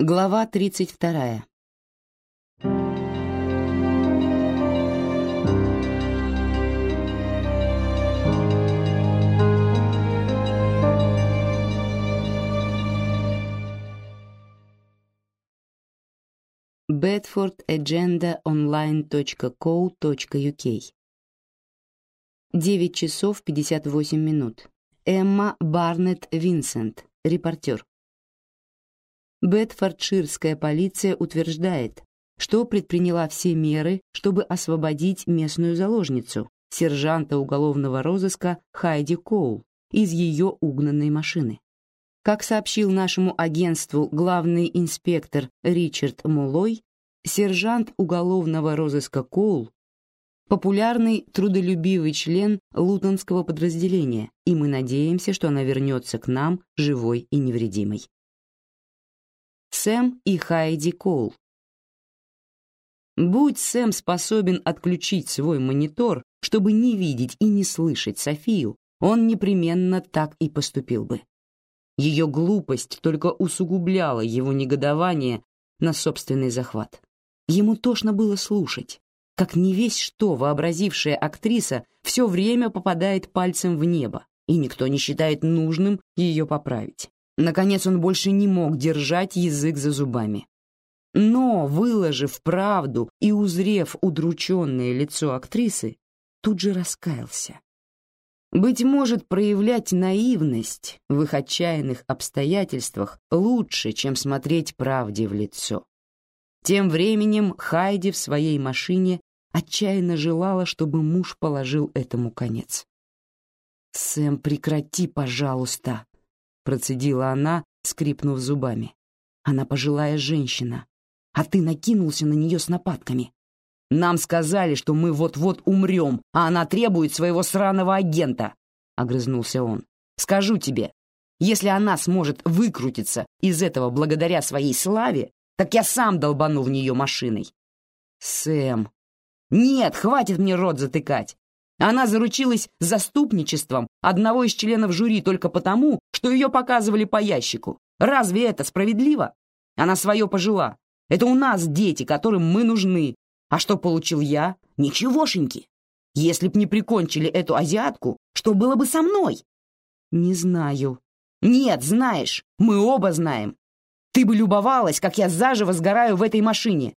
Глава 32. bedfordagendaonline.co.uk 9 часов 58 минут. Эмма Барнетт Винсент, репортер. Бетфордширская полиция утверждает, что предприняла все меры, чтобы освободить местную заложницу, сержанта уголовного розыска Хайди Коул, из ее угнанной машины. Как сообщил нашему агентству главный инспектор Ричард Мулой, сержант уголовного розыска Коул популярный, трудолюбивый член лутонского подразделения, и мы надеемся, что она вернется к нам живой и невредимой. Сэм и Хайди Коул. Будь Сэм способен отключить свой монитор, чтобы не видеть и не слышать Софию, он непременно так и поступил бы. Ее глупость только усугубляла его негодование на собственный захват. Ему тошно было слушать, как не весь что вообразившая актриса все время попадает пальцем в небо, и никто не считает нужным ее поправить. Наконец он больше не мог держать язык за зубами. Но, выложив правду и узрев удрученное лицо актрисы, тут же раскаялся. Быть может, проявлять наивность в их отчаянных обстоятельствах лучше, чем смотреть правде в лицо. Тем временем Хайди в своей машине отчаянно желала, чтобы муж положил этому конец. «Сэм, прекрати, пожалуйста», процедила она, скрипнув зубами. Она пожилая женщина, а ты накинулся на нее с нападками. Нам сказали, что мы вот-вот умрем, а она требует своего сраного агента, огрызнулся он. Скажу тебе, если она сможет выкрутиться из этого благодаря своей славе, так я сам долбану в нее машиной. Сэм. Нет, хватит мне рот затыкать. Она заручилась заступничеством одного из членов жюри только потому, что ее показывали по ящику. Разве это справедливо? Она свое пожила. Это у нас дети, которым мы нужны. А что получил я? Ничегошеньки. Если б не прикончили эту азиатку, что было бы со мной? Не знаю. Нет, знаешь, мы оба знаем. Ты бы любовалась, как я заживо сгораю в этой машине.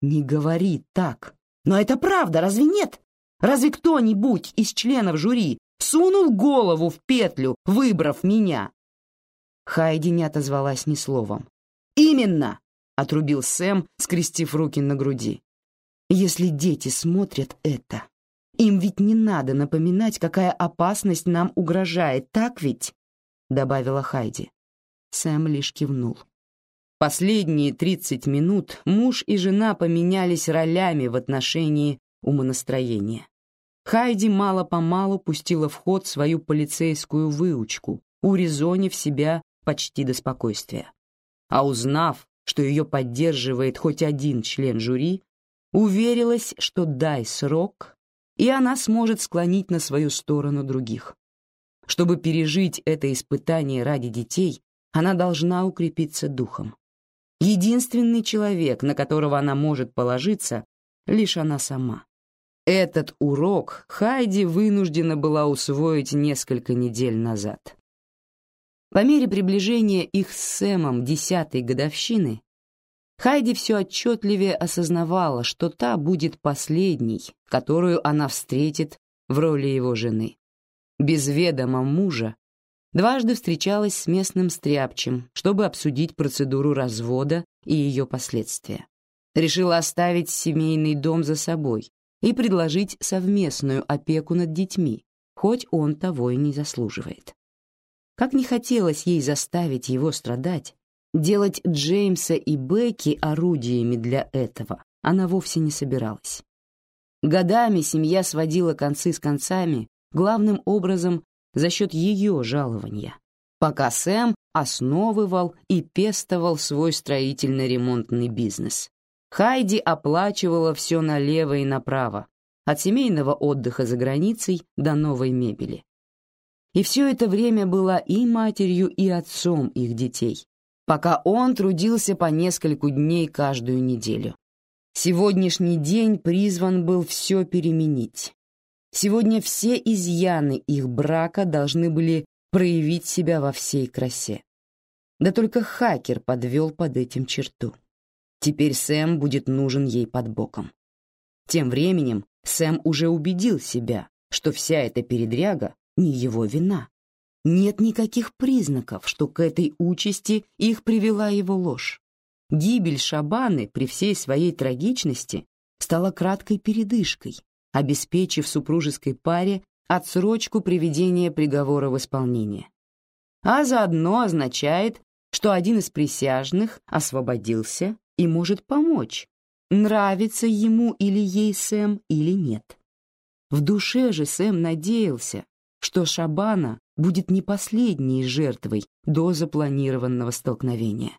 Не говори так. Но это правда, разве нет? Разве кто-нибудь из членов жюри сунул голову в петлю, выбрав меня?» Хайди не отозвалась ни словом. «Именно!» — отрубил Сэм, скрестив руки на груди. «Если дети смотрят это, им ведь не надо напоминать, какая опасность нам угрожает, так ведь?» — добавила Хайди. Сэм лишь кивнул. Последние тридцать минут муж и жена поменялись ролями в отношении умонастроения. Хайди мало-помалу пустила в ход свою полицейскую выучку, урезонив себя почти до спокойствия. А узнав, что ее поддерживает хоть один член жюри, уверилась, что дай срок, и она сможет склонить на свою сторону других. Чтобы пережить это испытание ради детей, она должна укрепиться духом. Единственный человек, на которого она может положиться, лишь она сама. Этот урок Хайди вынуждена была усвоить несколько недель назад. По мере приближения их с Сэмом десятой годовщины, Хайди все отчетливее осознавала, что та будет последней, которую она встретит в роли его жены. Без ведома мужа дважды встречалась с местным стряпчем, чтобы обсудить процедуру развода и ее последствия. Решила оставить семейный дом за собой, и предложить совместную опеку над детьми, хоть он того и не заслуживает. Как не хотелось ей заставить его страдать, делать Джеймса и Бекки орудиями для этого она вовсе не собиралась. Годами семья сводила концы с концами, главным образом за счет ее жалования, пока Сэм основывал и пестовал свой строительно-ремонтный бизнес, Хайди оплачивала все налево и направо, от семейного отдыха за границей до новой мебели. И все это время была и матерью, и отцом их детей, пока он трудился по нескольку дней каждую неделю. Сегодняшний день призван был все переменить. Сегодня все изъяны их брака должны были проявить себя во всей красе. Да только хакер подвел под этим черту. Теперь Сэм будет нужен ей под боком. Тем временем Сэм уже убедил себя, что вся эта передряга не его вина. Нет никаких признаков, что к этой участи их привела его ложь. Гибель Шабаны при всей своей трагичности стала краткой передышкой, обеспечив супружеской паре отсрочку приведения приговора в исполнение. А заодно означает, что один из присяжных освободился и может помочь, нравится ему или ей Сэм или нет. В душе же Сэм надеялся, что Шабана будет не последней жертвой до запланированного столкновения.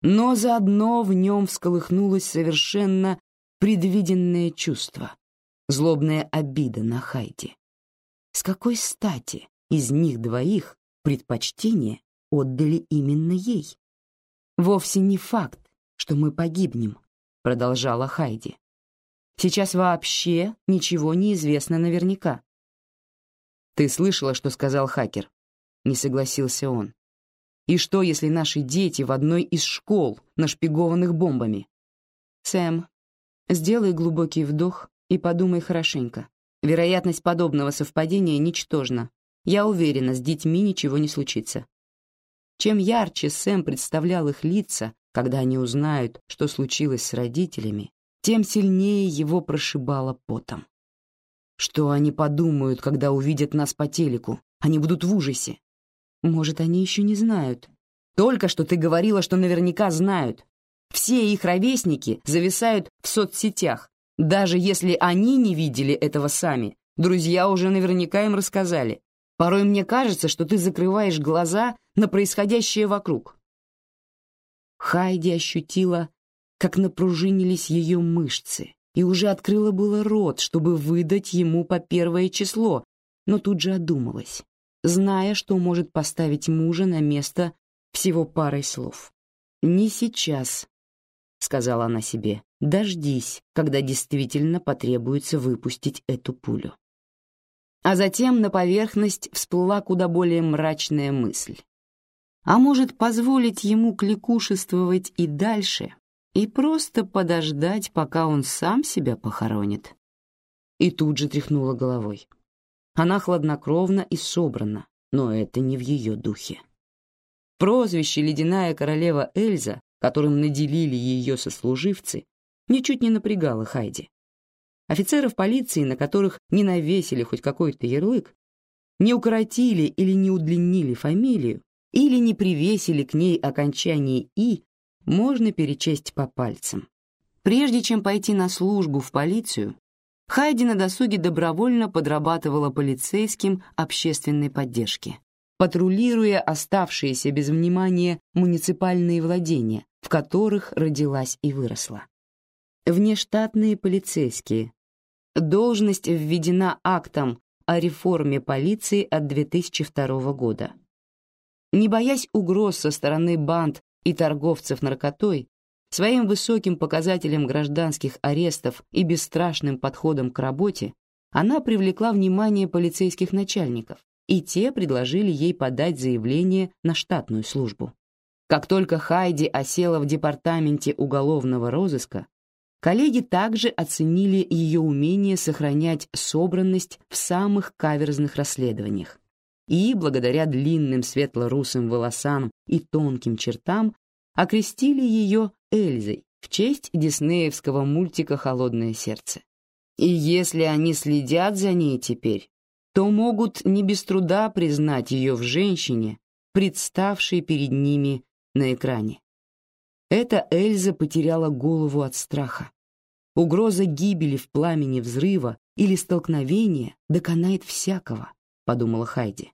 Но заодно в нем всколыхнулось совершенно предвиденное чувство, злобная обида на Хайди. С какой стати из них двоих предпочтение отдали именно ей? Вовсе не факт, что мы погибнем, продолжала Хайди. Сейчас вообще ничего не известно наверняка. Ты слышала, что сказал хакер? Не согласился он. И что, если наши дети в одной из школ, нашпигованных бомбами? Сэм, сделай глубокий вдох и подумай хорошенько. Вероятность подобного совпадения ничтожна. Я уверена, с детьми ничего не случится. Чем ярче Сэм представлял их лица, когда они узнают, что случилось с родителями, тем сильнее его прошибало потом. Что они подумают, когда увидят нас по телеку? Они будут в ужасе. Может, они еще не знают. Только что ты говорила, что наверняка знают. Все их ровесники зависают в соцсетях. Даже если они не видели этого сами, друзья уже наверняка им рассказали. Порой мне кажется, что ты закрываешь глаза на происходящее вокруг. Хайди ощутила, как напружинились ее мышцы, и уже открыла было рот, чтобы выдать ему по первое число, но тут же одумалась, зная, что может поставить мужа на место всего парой слов. «Не сейчас», — сказала она себе, — «дождись, когда действительно потребуется выпустить эту пулю». А затем на поверхность всплыла куда более мрачная мысль. А может, позволить ему кликушествовать и дальше, и просто подождать, пока он сам себя похоронит. И тут же тряхнула головой. Она хладнокровна и собрана, но это не в ее духе. Прозвище «Ледяная королева Эльза», которым наделили ее сослуживцы, ничуть не напрягало Хайди. Офицеров полиции, на которых не навесили хоть какой-то ярлык, не укоротили или не удлинили фамилию, или не привесили к ней окончание «и», можно перечесть по пальцам. Прежде чем пойти на службу в полицию, Хайди на досуге добровольно подрабатывала полицейским общественной поддержки, патрулируя оставшиеся без внимания муниципальные владения, в которых родилась и выросла. Внештатные полицейские. Должность введена актом о реформе полиции от 2002 года. Не боясь угроз со стороны банд и торговцев наркотой, своим высоким показателем гражданских арестов и бесстрашным подходом к работе, она привлекла внимание полицейских начальников, и те предложили ей подать заявление на штатную службу. Как только Хайди осела в департаменте уголовного розыска, коллеги также оценили ее умение сохранять собранность в самых каверзных расследованиях и, благодаря длинным светло-русым волосам и тонким чертам, окрестили ее Эльзой в честь диснеевского мультика «Холодное сердце». И если они следят за ней теперь, то могут не без труда признать ее в женщине, представшей перед ними на экране. Эта Эльза потеряла голову от страха. Угроза гибели в пламени взрыва или столкновения доконает всякого, подумала Хайди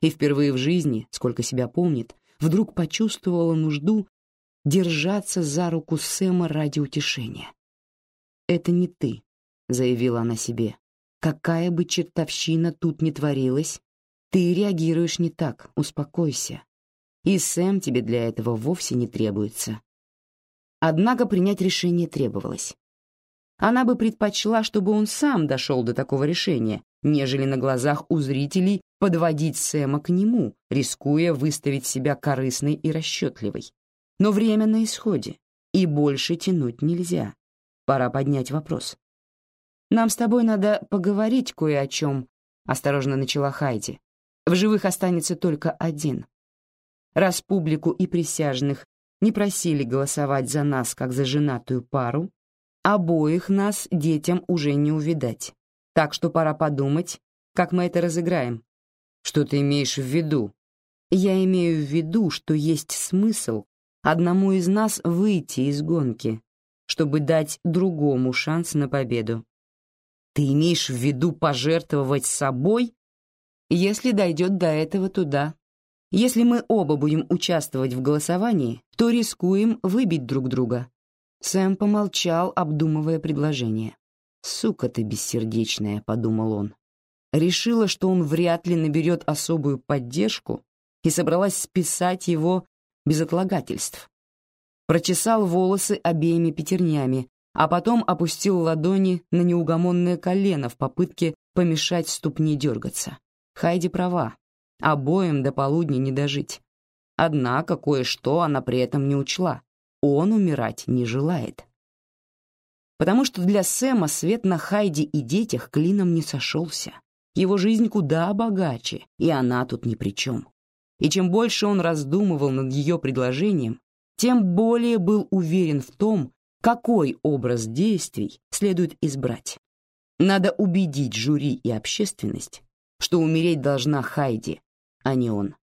и впервые в жизни, сколько себя помнит, вдруг почувствовала нужду держаться за руку Сэма ради утешения. «Это не ты», — заявила она себе. «Какая бы чертовщина тут ни творилась, ты реагируешь не так, успокойся. и Сэм тебе для этого вовсе не требуется. Однако принять решение требовалось. Она бы предпочла, чтобы он сам дошел до такого решения, нежели на глазах у зрителей подводить Сэма к нему, рискуя выставить себя корыстной и расчетливой. Но время на исходе, и больше тянуть нельзя. Пора поднять вопрос. «Нам с тобой надо поговорить кое о чем», — осторожно начала Хайди. «В живых останется только один. Раз публику и присяжных не просили голосовать за нас, как за женатую пару, обоих нас детям уже не увидать. Так что пора подумать, как мы это разыграем. Что ты имеешь в виду? Я имею в виду, что есть смысл одному из нас выйти из гонки, чтобы дать другому шанс на победу. Ты имеешь в виду пожертвовать собой? Если дойдет до этого туда. Если мы оба будем участвовать в голосовании, то рискуем выбить друг друга. Сэм помолчал, обдумывая предложение. «Сука ты бессердечная», — подумал он. Решила, что он вряд ли наберет особую поддержку и собралась списать его без отлагательств. Прочесал волосы обеими пятернями, а потом опустил ладони на неугомонное колено в попытке помешать ступне дергаться. Хайди права, обоим до полудня не дожить. Однако кое-что она при этом не учла. Он умирать не желает. Потому что для Сэма свет на Хайди и детях клином не сошелся. Его жизнь куда богаче, и она тут ни при чем. И чем больше он раздумывал над ее предложением, тем более был уверен в том, какой образ действий следует избрать. Надо убедить жюри и общественность, что умереть должна Хайди, а не он.